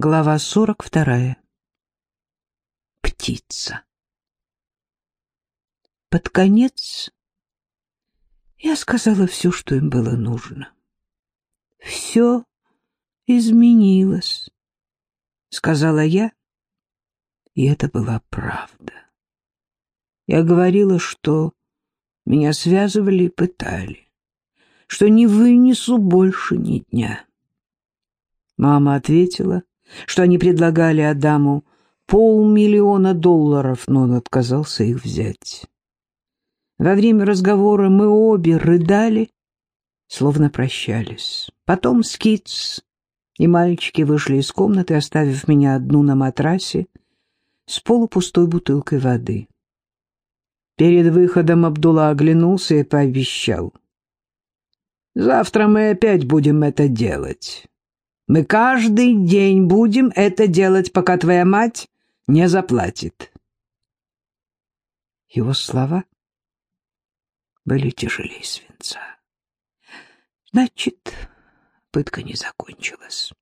Глава сорок вторая. Птица. Под конец я сказала все, что им было нужно. Все изменилось, сказала я, и это была правда. Я говорила, что меня связывали и пытали, что не вынесу больше ни дня. Мама ответила, что они предлагали Адаму полмиллиона долларов, но он отказался их взять. Во время разговора мы обе рыдали, словно прощались. Потом Скитс и мальчики вышли из комнаты, оставив меня одну на матрасе с полупустой бутылкой воды. Перед выходом Абдулла оглянулся и пообещал. «Завтра мы опять будем это делать. Мы каждый день будем это делать, пока твоя мать не заплатит. Его слова были тяжелее свинца. Значит, пытка не закончилась.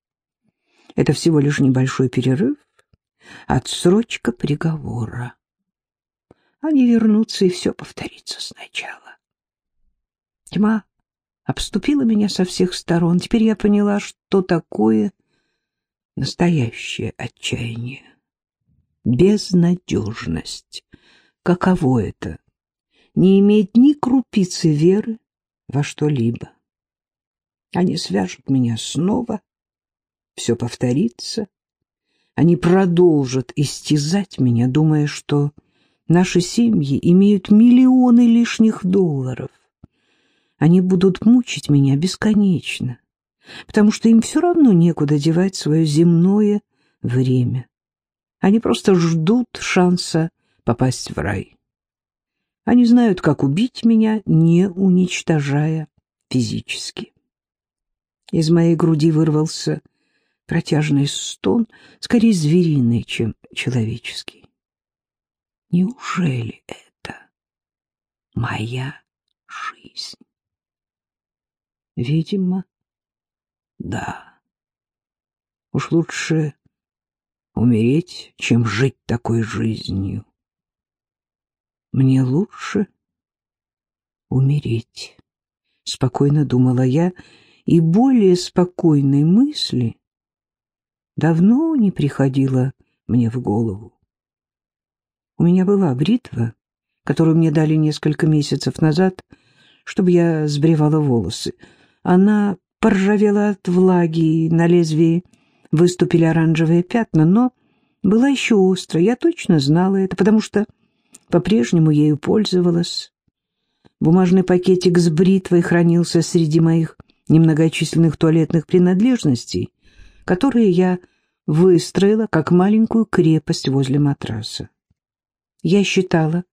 Это всего лишь небольшой перерыв, отсрочка приговора. Они вернутся, и все повторится сначала. Тьма обступила меня со всех сторон. Теперь я поняла, что такое настоящее отчаяние. Безнадежность. Каково это? Не иметь ни крупицы веры во что-либо. Они свяжут меня снова, все повторится. Они продолжат истязать меня, думая, что наши семьи имеют миллионы лишних долларов. Они будут мучить меня бесконечно, потому что им все равно некуда девать свое земное время. Они просто ждут шанса попасть в рай. Они знают, как убить меня, не уничтожая физически. Из моей груди вырвался протяжный стон, скорее звериный, чем человеческий. Неужели это моя жизнь? Видимо, да. Уж лучше умереть, чем жить такой жизнью. Мне лучше умереть, спокойно думала я, и более спокойной мысли давно не приходила мне в голову. У меня была бритва, которую мне дали несколько месяцев назад, чтобы я сбривала волосы — она поржавела от влаги, на лезвии выступили оранжевые пятна, но была еще острая. Я точно знала это, потому что по-прежнему ею пользовалась. Бумажный пакетик с бритвой хранился среди моих немногочисленных туалетных принадлежностей, которые я выстроила как маленькую крепость возле матраса. Я считала,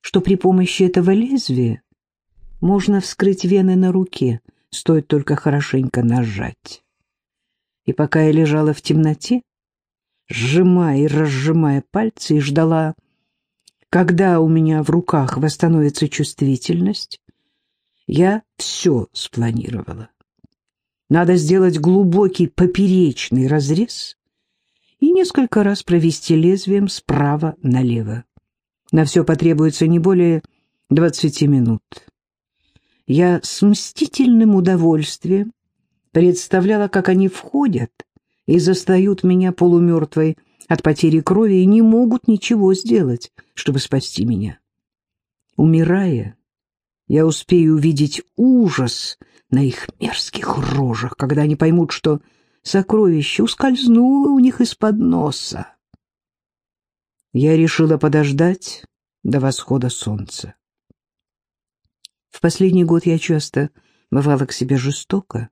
что при помощи этого лезвия можно вскрыть вены на руке — стоит только хорошенько нажать. И пока я лежала в темноте, сжимая и разжимая пальцы, и ждала, когда у меня в руках восстановится чувствительность, я все спланировала. Надо сделать глубокий поперечный разрез и несколько раз провести лезвием справа налево. На все потребуется не более двадцати минут я с мстительным удовольствием представляла, как они входят и застают меня полумертвой от потери крови и не могут ничего сделать, чтобы спасти меня. Умирая, я успею увидеть ужас на их мерзких рожах, когда они поймут, что сокровище ускользнуло у них из-под носа. Я решила подождать до восхода солнца. В последний год я часто бывала к себе жестоко.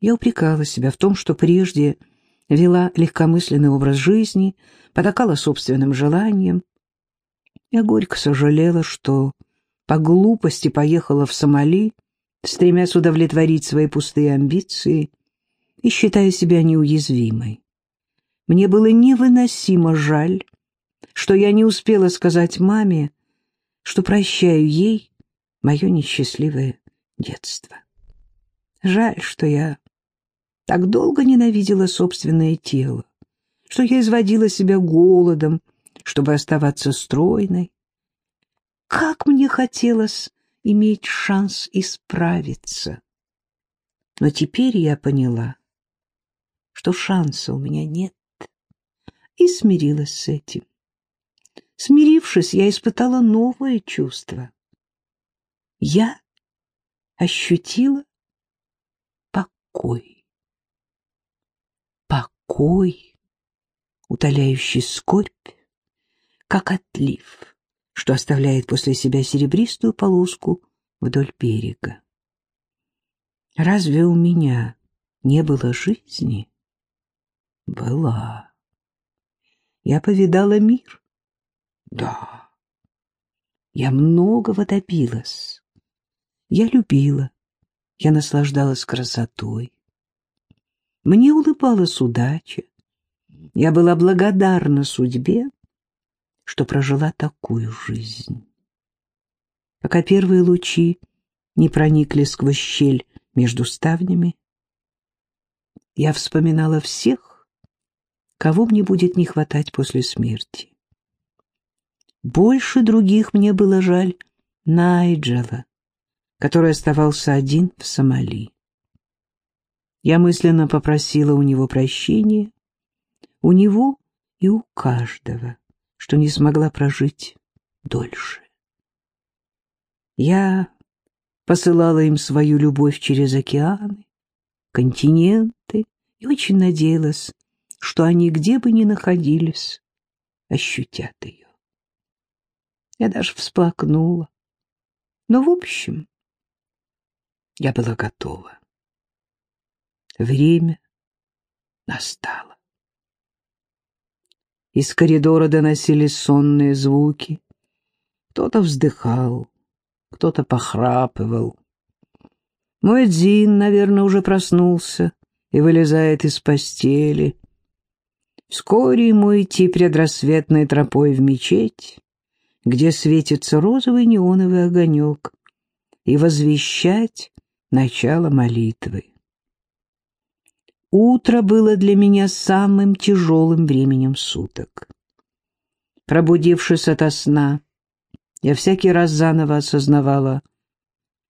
Я упрекала себя в том, что прежде вела легкомысленный образ жизни, потакала собственным желаниям. Я горько сожалела, что по глупости поехала в Сомали, стремясь удовлетворить свои пустые амбиции и считая себя неуязвимой. Мне было невыносимо жаль, что я не успела сказать маме, что прощаю ей мое несчастливое детство. Жаль, что я так долго ненавидела собственное тело, что я изводила себя голодом, чтобы оставаться стройной. Как мне хотелось иметь шанс исправиться. Но теперь я поняла, что шанса у меня нет, и смирилась с этим. Смирившись, я испытала новое чувство. Я ощутила покой. Покой, утоляющий скорбь, как отлив, что оставляет после себя серебристую полоску вдоль берега. Разве у меня не было жизни? Была. Я повидала мир. Да. Я многого добилась. Я любила. Я наслаждалась красотой. Мне улыбалась удача. Я была благодарна судьбе, что прожила такую жизнь. Пока первые лучи не проникли сквозь щель между ставнями. Я вспоминала всех, кого мне будет не хватать после смерти. Больше других мне было жаль Найджела, который оставался один в Сомали. Я мысленно попросила у него прощения, у него и у каждого, что не смогла прожить дольше. Я посылала им свою любовь через океаны, континенты и очень надеялась, что они где бы ни находились, ощутят ее. Я даже всплакнула. Но, в общем, я была готова. Время настало. Из коридора доносились сонные звуки. Кто-то вздыхал, кто-то похрапывал. Мой Дзин, наверное, уже проснулся и вылезает из постели. Вскоре ему идти предрассветной тропой в мечеть, где светится розовый неоновый огонек, и возвещать начало молитвы. Утро было для меня самым тяжелым временем суток. Пробудившись ото сна, я всякий раз заново осознавала,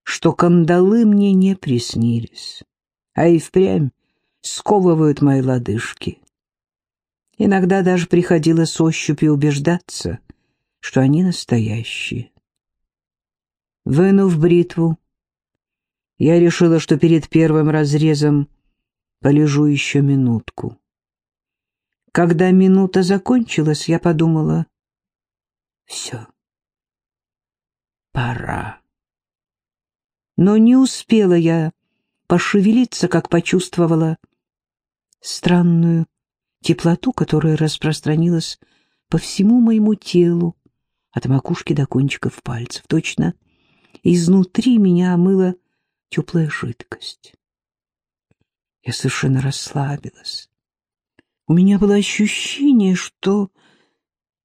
что кандалы мне не приснились, а и впрямь сковывают мои лодыжки. Иногда даже приходилось ощупью убеждаться, что они настоящие. Вынув бритву, я решила, что перед первым разрезом полежу еще минутку. Когда минута закончилась, я подумала, все пора. Но не успела я пошевелиться, как почувствовала странную теплоту, которая распространилась по всему моему телу, от макушки до кончиков пальцев. Точно изнутри меня омыла теплая жидкость. Я совершенно расслабилась. У меня было ощущение, что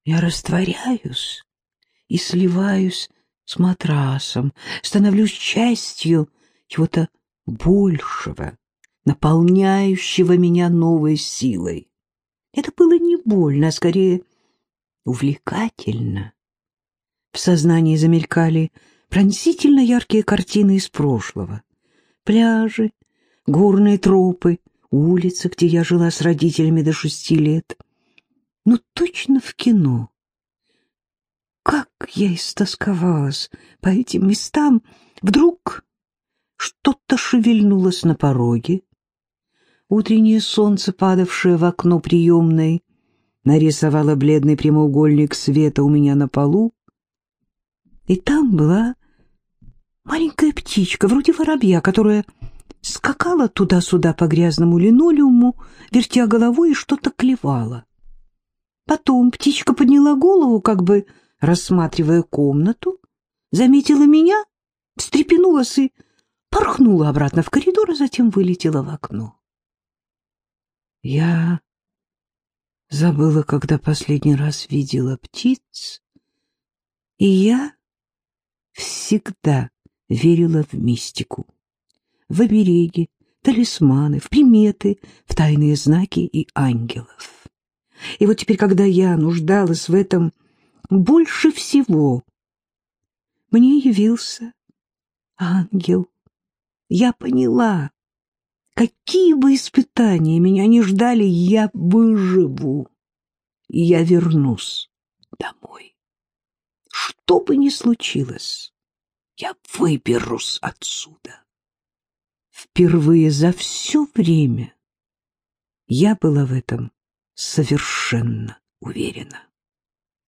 я растворяюсь и сливаюсь с матрасом, становлюсь частью чего-то большего, наполняющего меня новой силой. Это было не больно, а скорее увлекательно. В сознании замелькали пронзительно яркие картины из прошлого. Пляжи, горные тропы, улицы, где я жила с родителями до шести лет. Ну, точно в кино. Как я истосковалась по этим местам! Вдруг что-то шевельнулось на пороге. Утреннее солнце, падавшее в окно приемной, нарисовало бледный прямоугольник света у меня на полу. И там была маленькая птичка, вроде воробья, которая скакала туда-сюда по грязному линолеуму, вертя головой и что-то клевала. Потом птичка подняла голову, как бы рассматривая комнату, заметила меня, встрепенулась и порхнула обратно в коридор, а затем вылетела в окно. Я забыла, когда последний раз видела птиц, и я всегда верила в мистику, в обереги, талисманы, в приметы, в тайные знаки и ангелов. И вот теперь, когда я нуждалась в этом больше всего, мне явился ангел. Я поняла, какие бы испытания меня не ждали, я выживу, и я вернусь домой. Что бы ни случилось, я выберусь отсюда. Впервые за все время я была в этом совершенно уверена.